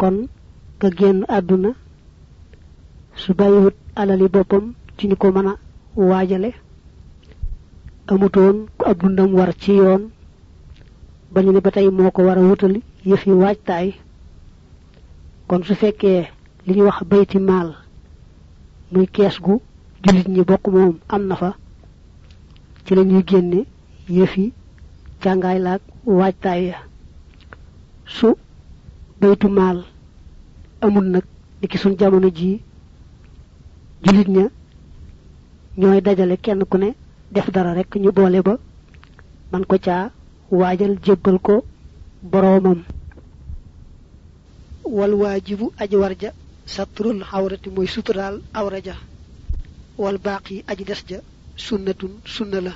kon ka génn àdduna su bàyyiwut alali boppam ci ñu ko mën a waajale. Amutoon ku ab dundam war ci yoon. Bañu ne ba tey moo ko war a wutali yëfi waajtaay. Kon su fekkee li ñu wax bayti maal muy kees gu julit ñi bokk moom am na ci la ñuy génne yëfi càngaay laag waajtaay ya. Su baytu maal. Amul nag di ki suñ jamono ji julit ña ñooy dajale kenn ku ne def dara rek ñu boole ba man ko caa waajal jébbal ko boroomam. Wal waajibu aji warja satrul xawrati mooy suturaal awra ja. Wal baaqi aji des ja sunnatun sunna la.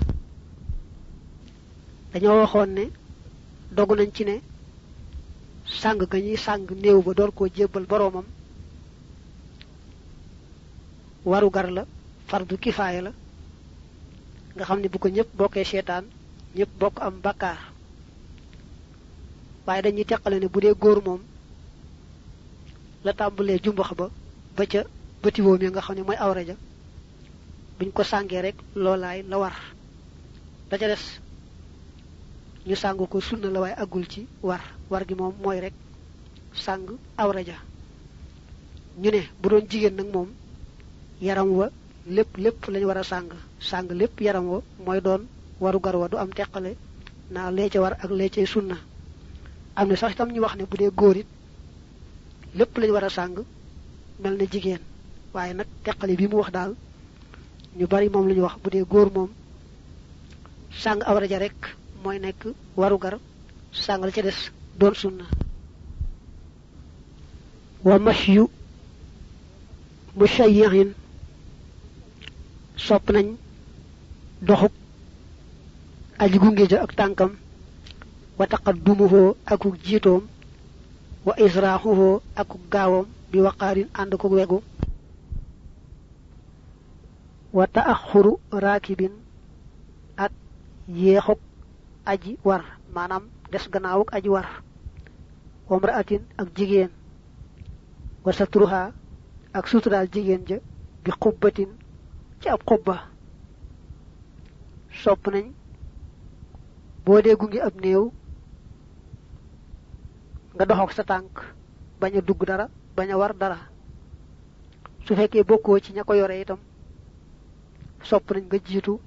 Dañoo waxoon ne dogu nañ ci ne sàng ga ñuy sàng néew ba door koo jébbal boroomam. Waru gar la fardu kifaaya la. Nga xam ne bu ko ñëpp bokkee seetaan ñëpp bokk am bakkaar. Waaye dañuy teqale ne bu dee góor moom la tàmbalee jumbax ba ba ca bëti woom ya nga xam ne mooy awra ja buñ ko sàngee rek loolaay la war. Da ca des ñu sàng ko sunna la waaye agul ci war war gi moom mooy rek sàng awra ja ñu ne bu doon jigéen nag moom yaram wa lépp lépp lañ war a sàng sàng lépp yaram wa mooy doon waru gar wa du am teqale naa lee ca war ak lee cay sunna am na sax itam ñu wax ne bu dee góor it lépp lañ war a sàng mel na nag teqale bi mu wax daal ñu bari moom lañu wax bu dee góor moom sàng awra ja rek mooy nekk waru gar sàng la ca des doon sunna. Wa mashyu sopp nañ doxuk aji gunge ja ak tànkam. Wa taqaddumuhu akuk jiitoom. Wa israhuhu akuk gaawam bi waqaarin ànd ko wegu. Wa ta'akhuru rakibin ak yeexuk aji war maanaam des gannaawuk aji war. Wa mra'atin ak jigéen. Wa satruha ak suturaal jigéen ja bi xubbatin ci ab xubba. Sopp nañ boo dee ab néew nga doxok sa tànk bañ a dugg dara bañ war dara. Su fekkee bokkoo ci ña ko yore itam sopp nañ nga jiitu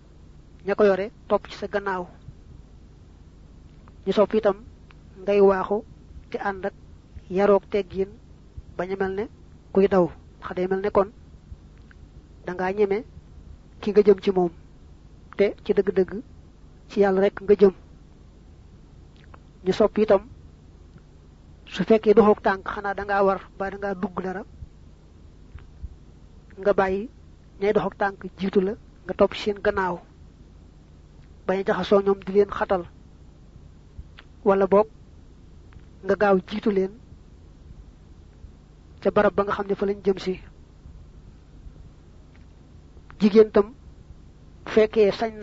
ña ko yore ci sa gannaaw ñu sopp itam ngay waaxu te ànd ak yaroog teggin bañ a ne kuy daw. Xa day mel ne kon da ngaa ñeme ki nga jëm ci moom. Te ci dëgg-dëgg ci yàlla rek nga jëm. Ñu sopp itam su fekkee doxoog tànk xanaa da ngaa war ba da ngaa dugg dara nga bàyyi ñay doxoog tànk jiitu la nga topp seen gannaaw. Bañ jaxasoo ñoom di leen xatal wala boog nga gaaw jiitu leen ca barab ba nga xam ne fa lañ jëm tam sañ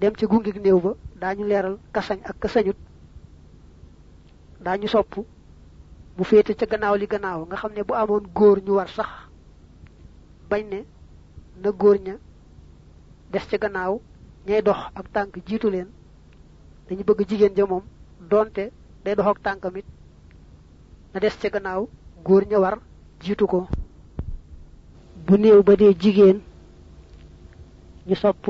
dem ci gungi néew ba daañu leeral ka sañ ak ka sañut. Daañu sopp bu féete ca gannaaw li gannaaw nga xam bu amoon góor ñu war sax bañ ne na ña des ca gannaaw ñay dox ak tànk jiitu leen. Dañu bëgg jigéen donte day dox ak tànkamit na des ca gannaaw góor ña war jiitu ko bu néew ba dee jigéen ñu sopp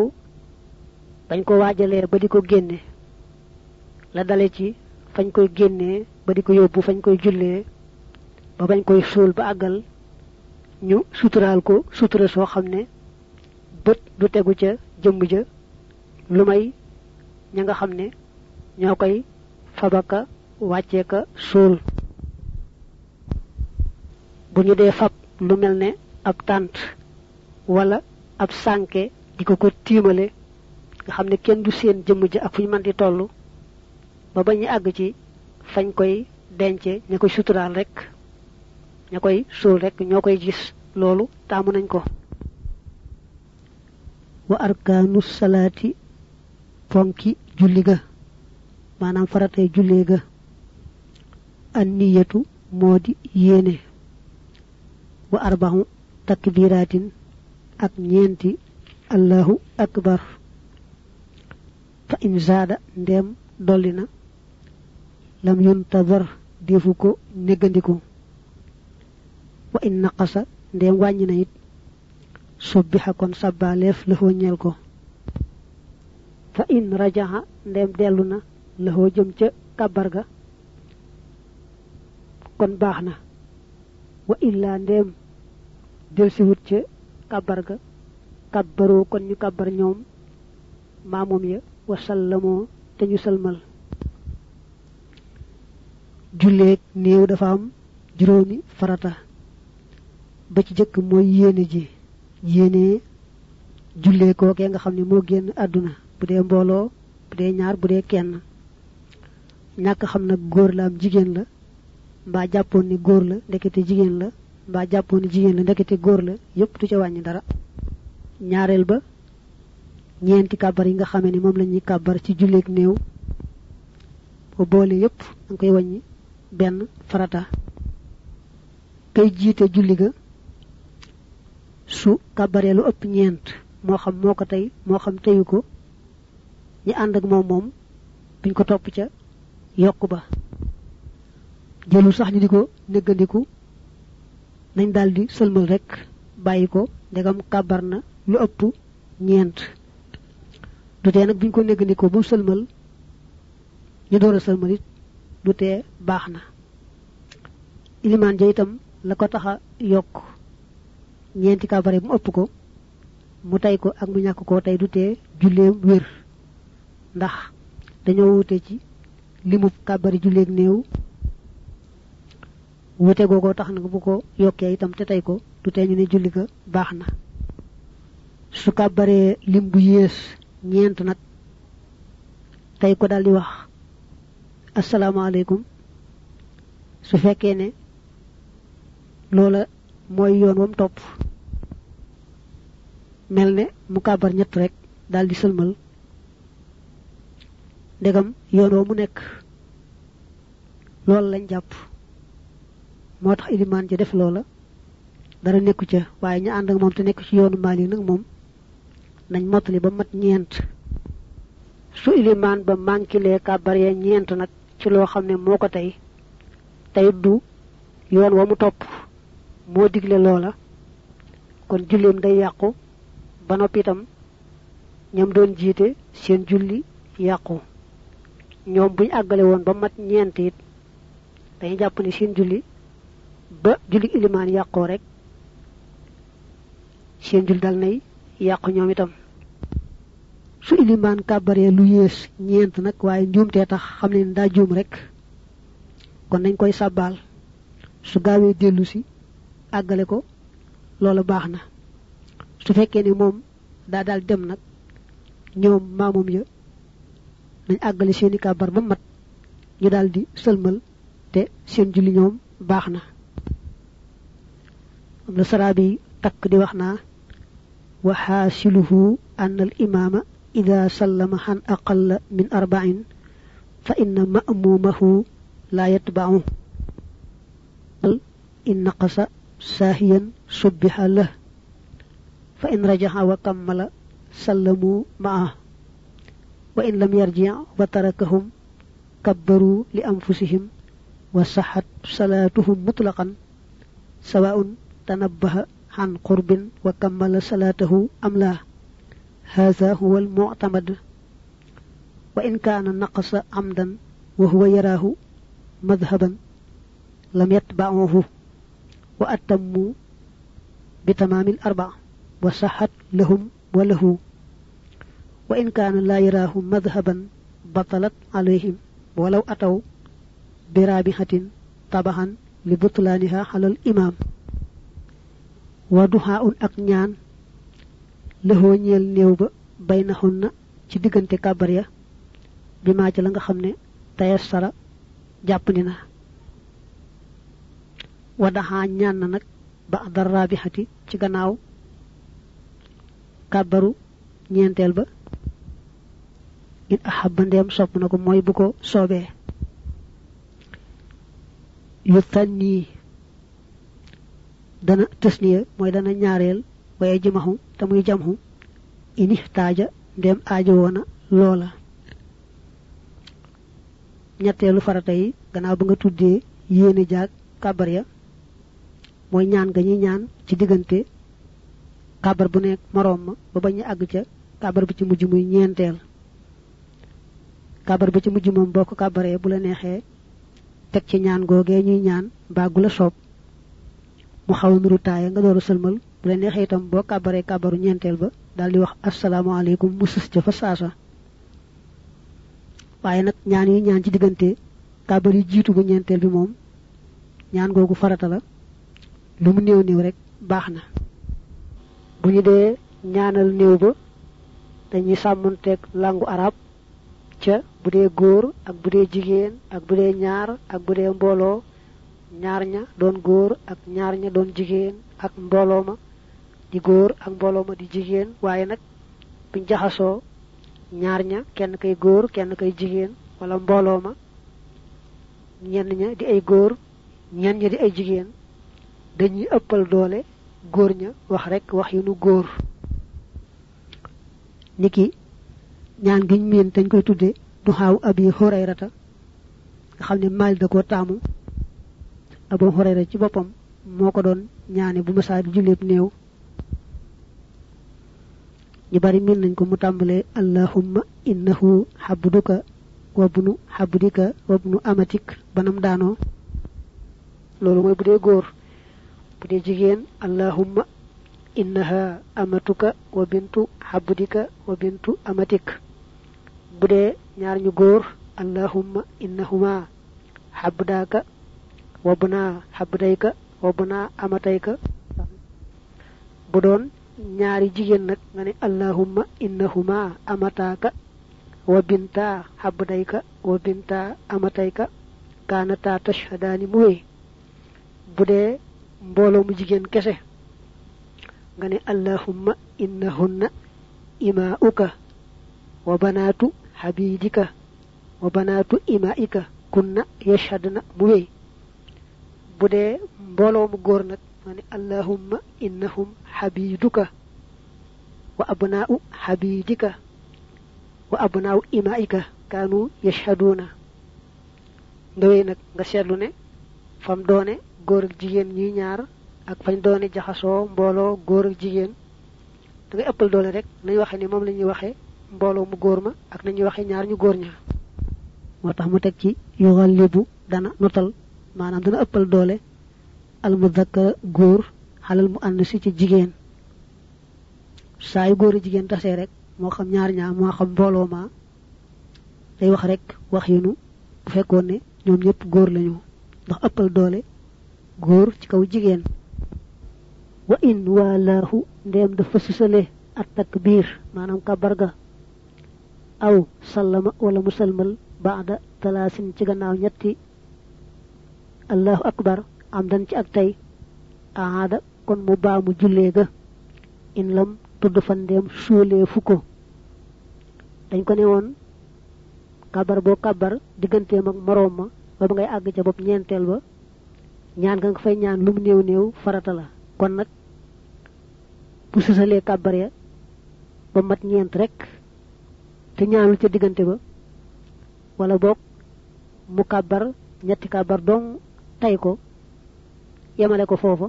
bañ ko waajalee ba di ko génne la dale ci fañ koy génnee ba di ko yóbbu fañ koy jullee ba bañ koy suul ba àggal ñu suturaal ko sutura soo xam ne bët du tegu ca jëmm ja lu may ña nga xam ne ñoo koy fabaka wàccee ka suul. Bu ñu dee fab lu ab tànt wala ab sànke di ko tiimale nga xam ne kenn du seen jëmm ja ak fu ñu mën di toll ba ba ñu àgg ci fañ koy dence ña koy suturaal rek ña koy suul rek ñoo koy gis nañ ko. Wa arkaanu salaati fonki julli ga maanaam faratay jullee ga an niyatu modi yene wa arba'u takbiratin ak ñenti allahu akbar. Fa in zada ndem dolina lam yuntazar defu ko negandiku wa in naqasa ndem wàññi it subbiha kon sabbalef la ñel ko. Fa in rajaha ndem deluna la jëm ca kabar ga? Kon baxna wa illa ci wut ca kabar ga. Kabbaro kon ñu kabar ñoom. Mamum ya wa sallamu te ñu salmal. Julleeg néew dafa am juróomi farata. Ba ci jëkk mooy yéene ji. Yéene jullee kookee nga xam ne moo génn àdduna. Bu dee ñaar bu kenn ñàkk xam nag góor la am jigéen la mbaa jàppoon ni góor la ndekete jigéen la mbaa jàppoon ni jigéen la ndekete góor la yépp du ca wàññi dara. Ñaareel ba ñeenti kàbbar yi nga xamee ni moom la ñuy kàbbar ci julleeg néew bo boole yépp danga koy wàññi. Benn farata. Kay jiite julli ga su kàbbaree lu ëpp ñeent moo xam moo ko tey moo xam teyu ko ñi ànd ak moom moom buñ ko topp ca yokk ba jëlu sax ñu di ko néggandiku nañ daldi sëlmal rek bàyyi ko ndegam kàbbar na lu ëpp ñeent. Du tee nag buñ ko néggandikoo bu sëlmal ñu door a sëlmal it du tee baax na. Ilimaan ja itam la ko taxa yokk ñeenti kabare mu ëpp ko mu tay ko ak mu ñàkk koo tey du tee julleem wér. Ndax dañoo wute ci limub kàbbari julleeg néew. Wute googoo tax nag bu ko yokkee itam te tey ko du tee ñu ne julli ga baax na. Su kàbbaree lim bu yées ñeent nag tey ko daldi wax asalaamaaleykum. Su fekkee ne loola mooy yoon wam topp mel ne mu kàbbar ñett rek daal di sëlmal ndegam yoon woo mu nekk. Loolu lañ jàpp. Moo tax ilimaan ja def loola. Dara nekku ca. Waaye ña ànd ak moom te nekk ci yoonu nag moom nañ mottali ba mat ñeent. Su ilimaan ba mankilee kàbbar ya ñeent nag ci loo xam ne tey tey du yoon wa mu topp. Moo digle loola. Kon julleem day yàqu. Ba noppi itam ñam doon jiite seen julli ñoom buñ àggale woon ba mat ñeent it dañuy jàpp ne seen julli ba julli ilimaan yàqoo rek seen julli dal nay yàqu ñoom itam. Su ilimaan kàbbaree lu yées ñeent nag waaye njuumtee tax xam ne daa juum rek kon nañ koy sàbbaal. Su gaawee dellu si àggale ko loola baax su fekkee ne moom daa daal dem nag ñoom maamum ya nañ àggale seeni kàbbar ba mat ñu daal di sëlmal te seen julli ñoom baax na am na saraabi takk di wax naa وحاصله أن الإمام إذا سلم عن أقل من أربع فإن مأمومه لا يتبعه إن نقص ساهيا سبح له فإن رجع وكمل سلموا معه وإن لم يرجع وتركهم كبروا لأنفسهم وصحت صلاتهم مطلقا سواء تنبه عن قرب وكمل صلاته أم لا. هذا هو المعتمد. وإن كان نقص عمدا وهو يراه مذهبا لم يتبعه وأتموا بتمام الأربع وصحت لهم وله. وإن كان لا يراه مذهبا بطلت عليهم ولو أتوا برابحة طبعا لبطلانها على الإمام ñeel néew ba bay naxun na ci diggante kàbbar ya bi maa ci la nga xam ne tayassara jàppandi na wa daxaa ñaan na nag ba darraabixati ci gannaaw kàbbaru ñeenteel ba in ahabba ndeem sopp na ko mooy bu ko soobee yu dana tasniya mooy dana ñaareel waye jimahu te muy jamhu ini taaja ndem aajo woona loola. Ñetteelu farata yi gannaaw ba nga tuddee yéene jaag kàbbar ya mooy ñaan nga ñi ñaan ci diggante kàbbar bu nekk moroom ma ba bañ àgg ca kàbbar bi ci mujj muy ñeenteel kàbbar ba ci mujj moom boo ko bu la neexee teg ci ñaan googee ñuy ñaan mbaa gu la soob. mu xaw nuru taaya nga dooru sëlmal bu la neexee itam boo kàbbaree kàbbaru ñeenteel ba daal di wax asalaamaaleykum mu sës ca fa saasa. waaye nag ñaan yi ñaan ci diggante kàbbar yi bu bi moom ñaan googu farata la. lu mu néew néew rek baax na. bu ñu dee ñaanal néew ba dañuy langu arab ca bu dee ak bu dee jigéen ak bu dee ñaar ak bu dee mbooloo ñaar ña doon góor ak ñaar ña doon jigéen ak mbooloo ma di góor ak mbooloo ma di jigéen. Waaye nag buñ jaxasoo ñaar ña kenn kay góor kenn kay jigéen wala mbooloo ma ñenn ña di ay góor ñenn ña di ay jigéen dañuy ëppal doole góor ña wax rek wax yu nu góor. Niki ñaan giñ miin dañ koy tudde du xaaw abi hurayrata. nga xam ne maal da ko taamu. Abu hurayra ci boppam moo ko doon ñaane bu masaa di julleeb ñu bari min nañ ko mu allahumma innahu habduka habdika amatik. Banam daanoo. Loolu mooy bu dee góor jigéen allahumma innaha amatuka wa bintu habdika wa bintu amatik bu dee ñaar ñu góor allahumma innahuma habdaka wabna habdayka wabna amatayka bu doon ñaari jigéen nag nga ne allahumma innahuma amataka wa binta habdayka wa binta amatayka kanata tashhadani mu wéy bu dee mbooloo mu jigéen kese. Nga ne allahumma innahunna imauka wa banatu habidika wa banatu imaika kunna yashhadna mu wéy bu dee mbooloo mu góor allahumma innahum habiduka wa abnaa'u habidika wa abnaa'u imaika kanu yashhaduna nga wéy nag nga seetlu ne fam doone góor ak jigéen ñuy ñaar ak fañ doone jaxasoo mbooloo rek nañ ni moom la mbooloo mu góor ma ak nañuy waxe ñaar ñu góor ña. Moo tax mu teg ci yuxallibu dana notal maanaam dana ëppal doole al mudakkara góor xalal mu si ci jigéen. Saa yu góor jigéen tasee rek moo xam ñaar ñaar moo xam mbooloo ma day wax rek wax yunu bu fekkoon ne ñoom ñëpp góor lañu. Ndax ëppal doole góor ci kaw jigéen. Wa in walaahu ndéem dafa susale at takbir maanaam kabar ga aw sallama wala musalmal baada talaasin ci gannaaw ñetti. Allahu akbar am dan ci ak tey aada kon mu baamu jullee ga. In lam tudd fa ndéem suulee fu ko. Dañ ko kabar boo kabar digganteem ak moroom ma ba ba ngay àgg ca bopp ñeenteel ba ñaan nga fay ñaan lu mu néew néew farata la. Kon nag bu susalee kabar ya ba mat ñeent rek te ñaanul ca diggante ba wala boog mu kabar ñetti kabar dong tay ko yemale ko foofa.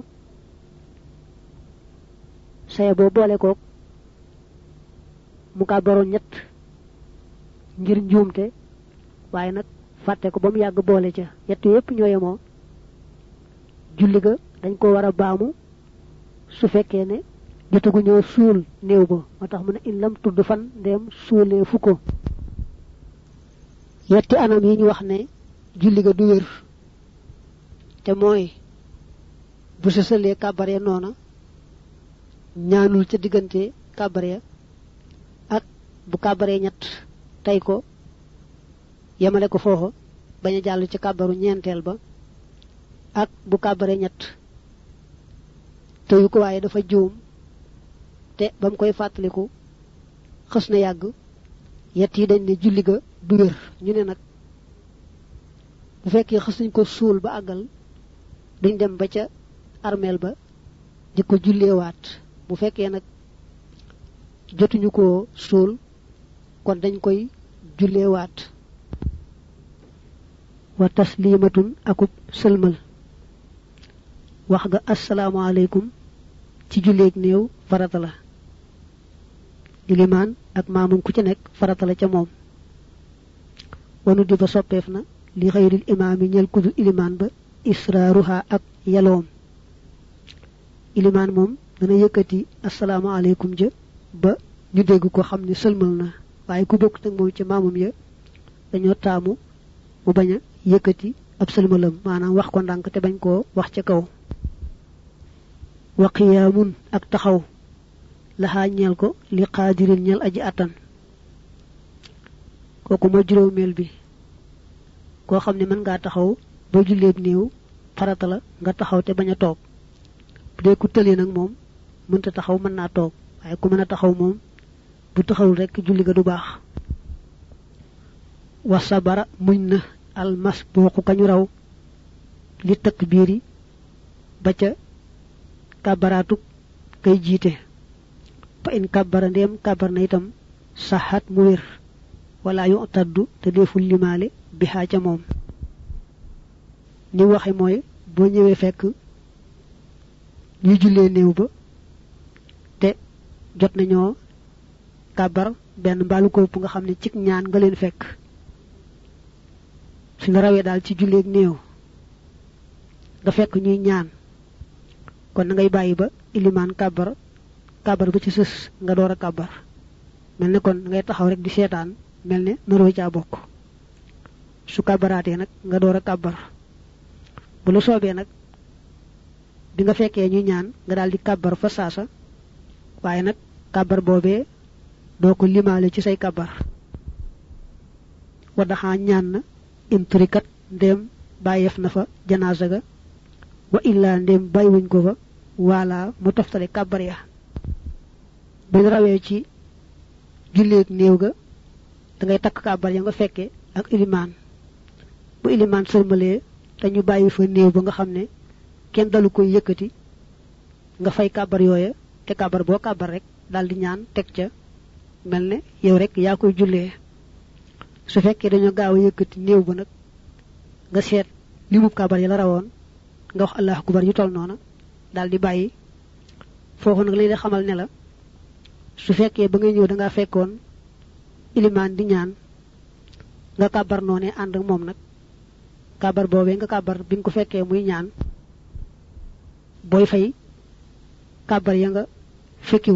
Saye boo boole koog mu kabaroon ñett ngir njuumte waaye nag fàtte ko ba mu yàgg boole ca. Yett yépp ñoo yemoo. Julli ga dañ ko war a baamu su jotagu ñoo suul néew ba. Moo tax mu ne in lam tudd fan ndem suulee fu ko. Yetti anam yi ñu wax ne julli ga du wér. Te mooy bu sësalee kàbbar ya noona ñaanul ca diggante ya ak bu kàbbaree ñett tey ko yemale ko foofa bañ a jàll ci kàbbaru ñeenteel ba ak bu kàbbaree ñett. Teyu ko waaye dafa juum te ba mu koy fàttaliku xës yett yi dañ ne julli ga du wér. Ñu ne nag bu nañ ko suul ba àggal duñ dem ba ca armel ba di ko wat bu fekkee nag jotuñu ko suul kon dañ koy wat wa taslimatun akub sëlmal. Wax ga alaykum ci farata la ilimaan ak maamum ku ci nekk farata la ca moom. Wanu di ba soppeef na li ñel kudu ilimaan ba israaruha ak yaloom. Ilimaan moom dana yëkkati alaykum ja ba ñu dégg ko xam ne sëlmal na. Waaye ku bokk nag moom ci ya dañoo taamu mu bañ a ab sëlmalam maanaam wax ko ndànk te bañ koo wax kaw. Wa ak taxaw laxaa ñeel ko li qaadirin ñeel aji attan. Kooku mooy juróomeel bi. Koo xam ne mën ngaa taxaw ba julleeb néew farata la nga taxaw te bañ a toog. Bu dee ku tëlee nag moom mënta taxaw mën naa toog. Waaye ku mën a taxaw moom bu taxawul rek julli ga du baax. Wa sabara na al mas booku kañu raw li takk biiri ba ca kabaratuk kay jiite fa in kabbara ndem kabbar na itam sahat mu wér wala yu taddu te deful limaale bihaa ca moom. Ni waxe mooy boo ñëwee fekk ñu jullee néew ba te jot nañoo kabar benn mbaalu ko nga xam ne cik ñaan nga leen fekk. Suñu rawee daal ci julleeg néew nga fekk ñuy ñaan. Kon ngay bayyi ba iliman kabar kabar ba ci sës nga door kabar. Mel kon ngay taxaw rek di seetaan mel ne naroo caa su kabaraatee nag nga door kabar. Bu la soobee nag bi nga fekkee ñu ñaan nga daal di kabar fa saasa waaye nag kabar boobee doo ko limaale ci say kabar. Wadaxaa ñaan na intrikat ndem na fa janaasa ga. Wa illa ndem bàyyiwuñ ko fa wala mu toftale kabar ya bu rawé ci ak néew ga da ngay tak kabar ya nga fekke ak iliman bu iliman sërmalee te ñu bayyi fa néew ba nga xamné kenn dalu koy yëkëti nga fay kabar yoyé te kabar bo kabar rek dal di ñaan tek ca melne yow rek ya koy jullee. Su fekkee dañu gaaw yëkëti néew ba nak nga sét limu kabar ya la rawon nga wax allah akbar yu tol nona dal di bayyi fofu nak lay xamal ne la su fekke ba ngay ñew da nga fekkon iliman di ñaan nga kabar noné and ak mom nak kabar bobé nga kabar bi ko fekke muy ñaan boy fay kabar ya nga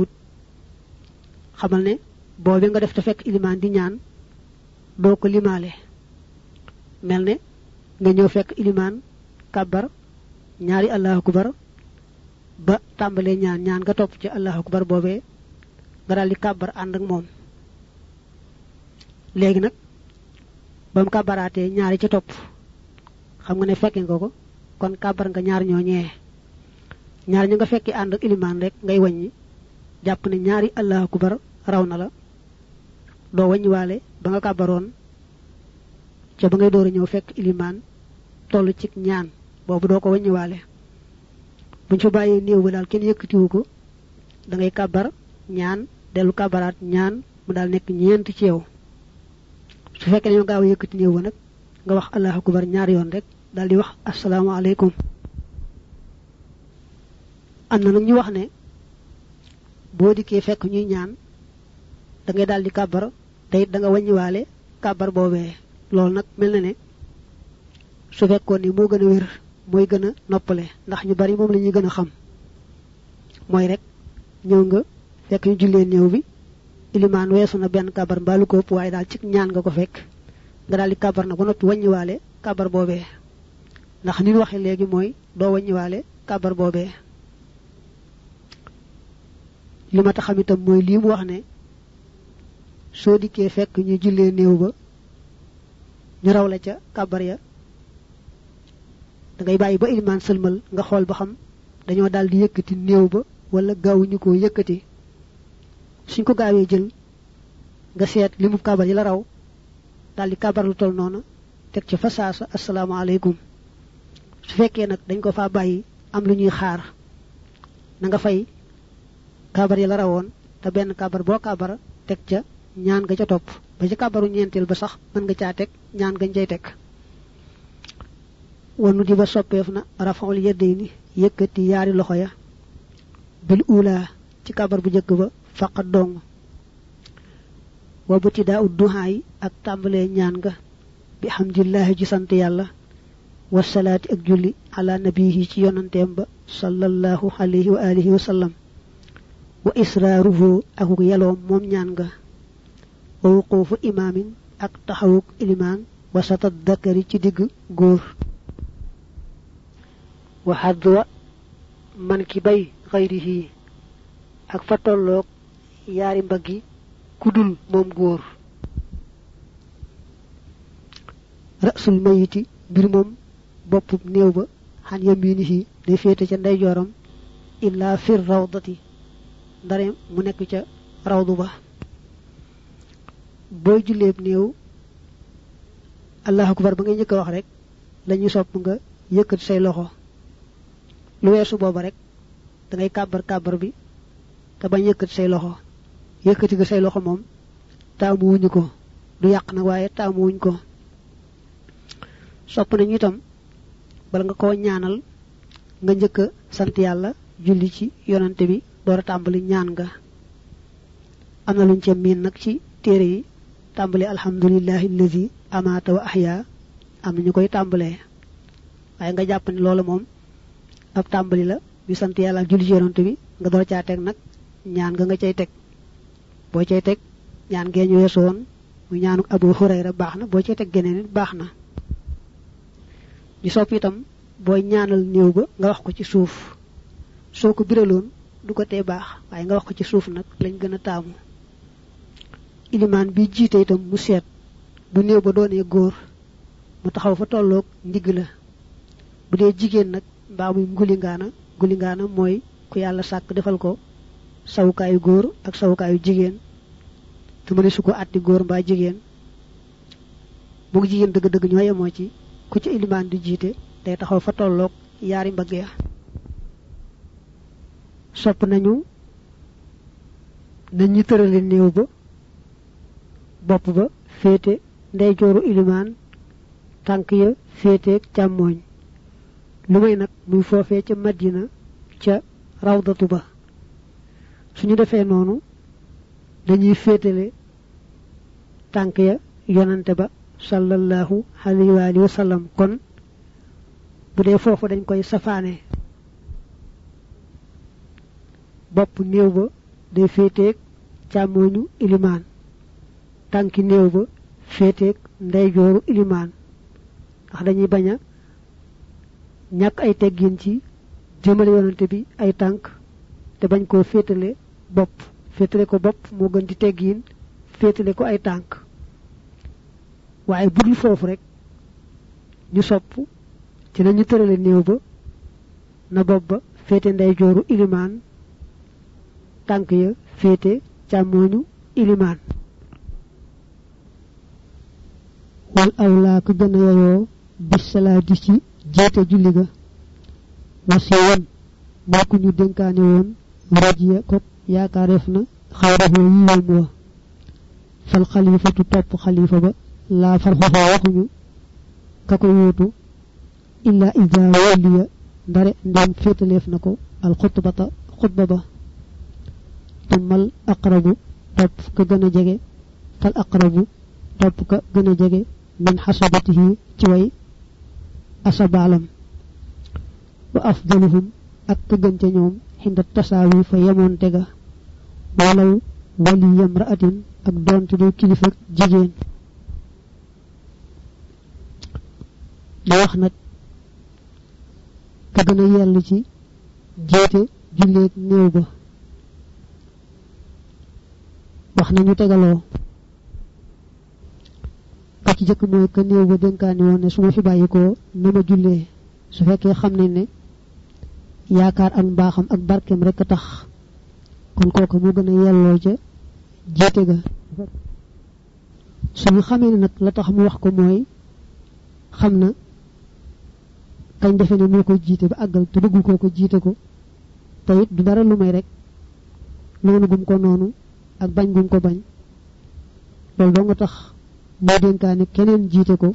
wut xamal ne bobé nga def ta fekk iliman di ñaan do ko limalé melne nga ñew fekk iliman kabar ñaari allahu akbar ba tambalé ñaan ñaan nga top ci allahu akbar bobé nga dal di kabar and ak mom légui nak bam kabaraté ñaari ci top xam nga né fekke nga ko kon kabar nga ñaar ñoñé ñaar ñi nga fekke and ak iliman rek ngay wañi japp né ñaari allahu akbar raw la do wañi walé ba nga kabaron. Ci ba ngay door ñew fekk iliman tollu ci ñaan bobu do ko wañi walé buñ fa bàyyee néew ba daal kenn yëkkatiwu ko da ngay kabar ñaan delu kabarat ñaan mu daal nekk ñeent ci yow. Su fekkee ñu gaaw yëkkati néew ba nag nga wax allahu akbar ñaar yoon rek daal di wax assalamu alaykum na ñu wax ne boo dikkee fekk ñuy ñaan da ngay daal di kabar it da nga wàññiwaale kabar boobee. Loolu nag mel na ne su fekkoon ni moo gën a wér moy gëna noppalé ndax ñu bari mom lañuy gëna xam. Moy rek ñew nga fekk ñu julé ñew bi iliman wessu na ben kabar mbalu ko ëpp daal ci ñaan nga ko fekk. Nga daal di kabar na ko noppi wàññiwaale kabar boobee. Ndax ni waxe léegi mooy doo wàññiwaale kabar boobee. Li ma taxam itam mooy lii mu wax ne soo dikkee fekk ñu jullee néew ba ñu raw la ca kabar ya da ngay bayyi ba ilman selmal nga xol ba xam dañoo dal di yëkkati néew ba wala gaawuñu ko yëkkati suñ ko gaawee jël nga seet limu kabar yi la raw dal di kabar lu tol noona tek ci fasasa assalamu alaykum su fekkee nag dañ ko faa bàyyi am lu ñuy xaar na nga fay kabar yi la rawoon te benn kabar boo kabara teg ca ñaan nga ca topp. Ba ci kabaru ñeenteel ba sax mën nga caa teg ñaan cay teg. Wanu di ba soppeef na rafaul yedday ni yëkkati yaari loxo ya bil ula ci kabar bu jëkk ba faqat dong. Wa butidaa udduhaa yi ak tàmbalee ñaan nga bi hamdillahi ci sant yàlla wasalaati ak julli ala nabihi ci yonanteem ba sallallahu alayhi wa alihi wa sallam wa israaruhu akuk yaloom moom ñaan nga wa wuquufu imaamin ak taxawuk ilimaan wasata dakari ci digg góor wa xadwa man ki bay xayrihi ak fa tolloog yaari mbaggi kudul moom góor. Rasul mayiti mbir moom boppub néew ba xan yaminihi day féete ca ndeyjooram illa fir rawdati ndare mu nekk ca rawdu ba. Booy julleeb néew allahu akbar ba ngay njëkk a wax rek lañu sopp nga yëkkati say loxo. Lu weesu booba rek da ngay kàbbar kàbbar bi te bañ yëkkati say loxo yëkkati ga say loxo moom taamu wuñu ko. Du yàq nag waaye taamu wuñ ko. Sopp nañu itam bala nga koo ñaanal nga njëkk sant yàlla julli ci yonante bi door a tàmbali ñaan nga. Am na luñ ca miin nag ci téere yi tàmbali alhamdulillahi allazi amaata wa ahya am na ñu koy tàmbalee. Waaye nga jàpp ne loolu moom ab tàmbali la bi sant yàlla julli ci yonante bi nga door caa teg nag ñaan nga nga cay teg boo cay teg ñaan ngee ñu mu ñaanu abu hurayra baax na boo cay teg geneen it baax na. Ñu sopp itam booy ñaanal néew ba nga wax ko ci suuf. Soo ko biraloon du ko tee baax waaye nga wax ko ci suuf nag lañ gën a taamu. Bi jiite itam mu seet bu néew ba doonee góor mu taxaw fa tolloog ndigg bu dee jigéen nag mbaa ngulingaana ngulingaana mooy ku yàlla sàkk defal ko sawukaayu góor ak sawukaayu jigéen. te mëne su ko àtti góor mbaa jigéen. mu jigéen dëgg-dëgg ñoo yemoo ci. ku ci ilimaan di jiite day taxaw fa tolloog yaari mbagg ya sopp nañu nañ ñu tërale néew ba bopp ba féete ndeyjooru ilimaan tànk ya féeteeg càmmooñ. lu may nag muy foofee ca madina ca rawdatu ba suñu defee noonu dañuy féetale tànk ya yonante ba sallallahu alayhi wa alihi wa sallam. Kon bu dee foofu dañ koy safaane. Bopp néew ba day féeteeg càmmooñu ilimaan. Tànki néew ba féeteeg ndeyjooru ilimaan. Ndax dañuy bañ a ñàkk ay teggin ci jëmale yonante bi ay tànk te bañ koo féetale bopp féetale ko bopp moo gën di teggin féetale ko ay tànk. Waaye budul foofu rek ñu sopp ci nañu tërale néew ba na bopp ba féete ndeyjooru ilimaan tànk ya féete càmmooñu ilimaan. Wal awlaa ku gën a yeyoo bisalaati ci jiite julli ga. Wasi woon moo ku ñu woon rajiya kot yaakaareef na xayraxoo yiwam wa fal xalifatu topp xalifa ba laa farxoxoo waxuñu ka ko wuutu illa ida waliya ndare ndem féetaleef na ko al xutbata xutba ba tumal aqrabu topp ka gën a jege fal aqrabu topp ka gën a jege min xasabatihi ci way asabaalam wa afdaluhum ak ka gën ca ñoom xinda tasaawi fa yemoon tega walaw waliyam ra'atin ak doonte du kilifa jigéen. Ma wax nag ka gën a yell ci jiite julleeg néew ba. Wax nañu tegaloo ka ci jëkk mooy ka néew ba dénkaani woon ne su fi bàyyikoo na ma su fekkee xam ne ak mbaaxam ak barkeem rek tax kon kooku moo gën a yelloo ca jiite ga suñu xamee ne nag la tax mu wax ko mooy xam na kañ defe ne moo koy jiite ba àggal te bëggul koo ko jiite ko te it du dara lu may rek noonu gum ko noonu ak bañ gum ko bañ loolu doo nga tax moo dénkaane keneen jiite ko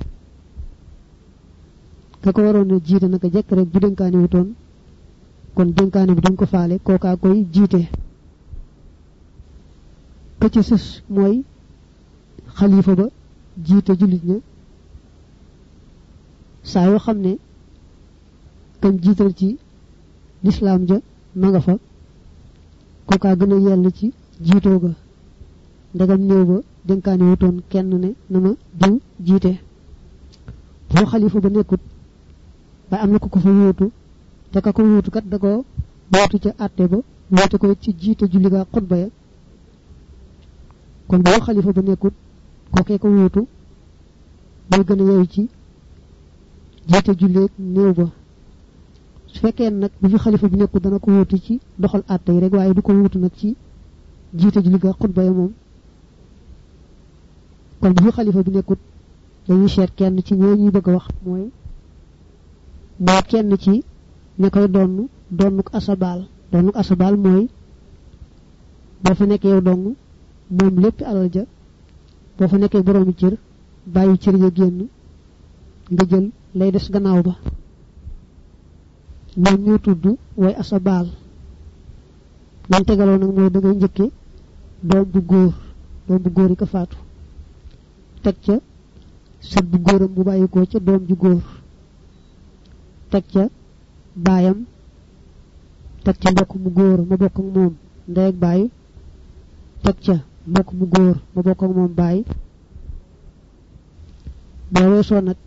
ka ko waroon a jiite naka jekk rek bu dénkaane wutoon kon dénkaane bi duñ ko faale kookaa koy jiite ka ci sus mooy xalifa ba jiite jullit ña saa yoo xam ne kam jiital ci lislaam ja ma nga fa kookaa gën a yell ci jiitoo ga ndegam néew ba dénkaane wutoon kenn ne na ma diw jiite boo xalifa ba nekkut waaye am na ko ko fa wóotu te ka ko wóotu kat da ko wóotu ca àtte ba wóote ko ci jiite julli ga xutba ya kon boo xalifa ba nekkut kookee ko wóotu mooy gën a yeewu ci jiite julleeg néew ba. Su fekkee nag bu fi xalifa bi nekkut dana ko wóotu ci doxal yi rek waaye du ko wóotu nag ci jiite julli ga xutba ya moom. Kon bu fi xalifa bi nekkut dañuy seet kenn ci ñoo ñuy bëgg wax mooy moo kenn ci ña koy donn asabal. Donnuk asabal mooy boo fa nekkee yow dong moom lépp alal ja boo fa nekkee boroomi cër bàyyi cër ya génn nga jël lay des gannaaw ba. Ñoom ñoo tudd way asabal ñoom tegaloo nag mooy da ngay njëkke doom bu góor doom bu góor ko faatu. Teg ca sët bu góoram bu bàyyi ko ca doom ju góor. Teg ca baayam teg ca mbokk mu góor ma bokk ak moom ndey ak baay. Teg ca mbokk mu góor ma bokk ak moom baay. Boo weesoo nag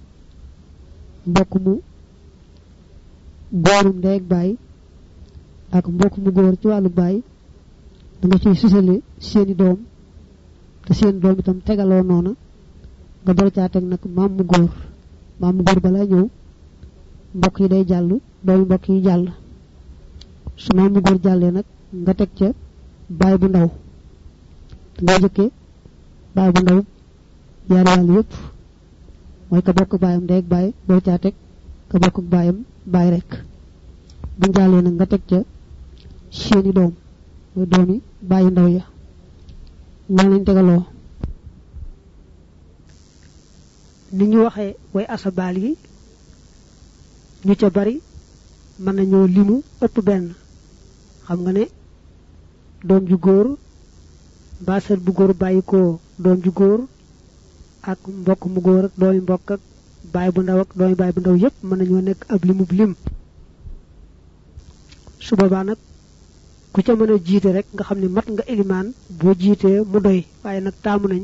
mbokk mu góorum ndey ak baay ak mbokk mu góor ci wàllu baay da nga ciy susale seeni doom te seen doom itam tegaloo noona nga door caa teg nag maam mu góor. Maam mu góor balaa ñëw mbokk yi day jàll doomi mbokk yi jàll. Su maam mu góor jàllee nag nga teg ca baay bu ndaw nga jëkke baay bu ndaw yaari wàll yépp mooy ka bokk baayam ndey ak baay teg ka bokk baayam baay rek. Buñ jàllee nag nga teg ca seeni doom mooy doomi baayu ndaw ya. Noonu lañ tegaloo. Ni ñu waxee way asabaal yi ñu ca bari mën nañoo limu ëpp benn. Xam nga ne doom ju góor mbaa sët bu góor bàyyi ko ju góor ak mbokk mu góor ak doomi mbokk ak baay bu ndaw ak doomi baay bu ndaw yépp mën nañoo nekk ab limub lim. Su boobaa nag ku ca mën a jiite rek nga xam ne mat nga ilimaan boo jiitee mu doy waaye nag taamu nañ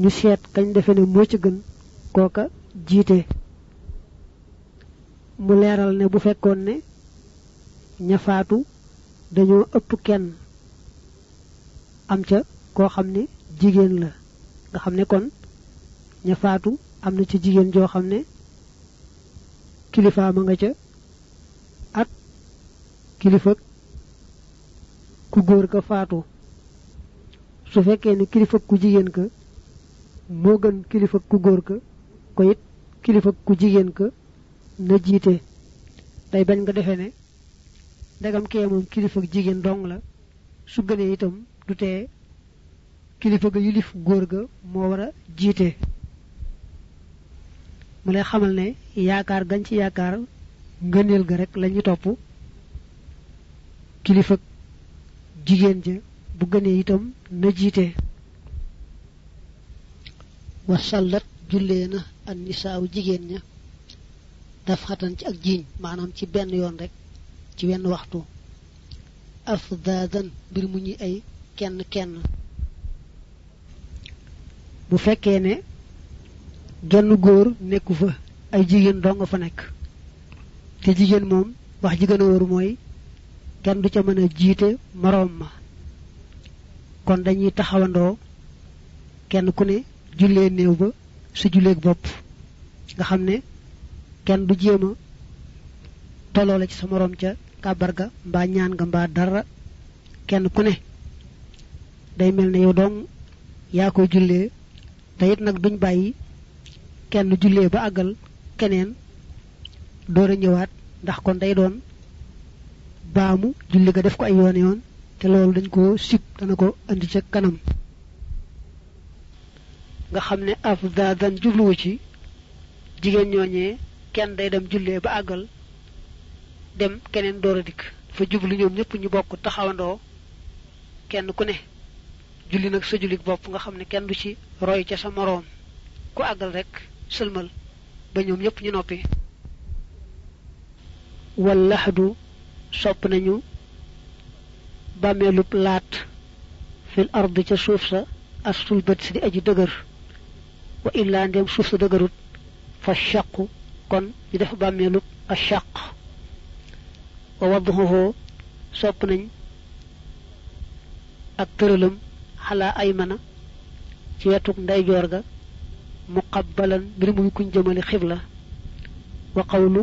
ñu seet kañ defe ne moo ci gën kooka jiite. Mu ne bu fekkoon ne ña faatu dañoo ëpp kenn am ca koo xam ne jigéen la nga xam ne kon ña faatu am na ci jigéen joo xam ne kilifa ma nga ca ak kilifa ku góor ka faatu su fekkee ne kilifa ku jigéen ka moo gën kilifa ku góor ka ko it kilifa ku jigéen ka na jiite day bañ nga defee ne ndegam kee moom kilifa jigéen dong la su gënee itam du tee kilifa ga yilif góor ga moo war a jiite. Mu lay xamal ne yaakaar gañ ci yaakaar ngëneel ga rek lañu topp. Kilifa jigéen ja bu gënee itam na jiite. Wa sallat jullee na an nisaaw jigéen ña. Daf xatan ci ak jiiñ maanaam ci benn yoon rek ci wenn waxtu. Afdaadan mbir mu ñuy ay kenn kenn. Bu fekkee ne genn góor nekku fa ay jigéen doo nga fa nekk. Te jigéen moom wax ji gën a wóor mooy kenn du ca mën a jiite moroom ma. Kon dañuy taxawandoo kenn ku ne jullee néew ba su julleeg bopp. Nga xam ne kenn du jéem a tolloole ci sa ca kàbbar ga ñaan nga mbaa dara. Kenn ku ne day mel ne yow dong yaa koy jullee te it nag duñ bàyyi kenn jullee ba àggal keneen door a ndax kon day doon baamu julli ga def ko ay yoon yoon te loolu dañ ko sib dana ko andi ca kanam. Nga xam ne afdadan jubluwu ci jigéen ñooñee kenn day dem jullee ba àggal dem keneen door a dikk. Fa jublu ñoom ñëpp ñu bokk taxawandoo kenn ku ne julli nag sa jullik bopp nga xam ne kenn du ci roy ca sa moroom. Ku àggal rek sëlmal ba ñoom ñëpp ñu noppi. Wallaxdu sopp nañu bàmmeelub laat fil ard ca suuf sa as sulbat si di aji dëgër. Wa illaa ndem suuf sa dëgërut fa kon ñu def bàmmeelub a shaq. Wa wadduhu sopp nañ ak tëralam xalaa ay mana ci wetuk ndeyjoor ga muqabbalan mbir muy kuñ jëmale xibla wa qawlu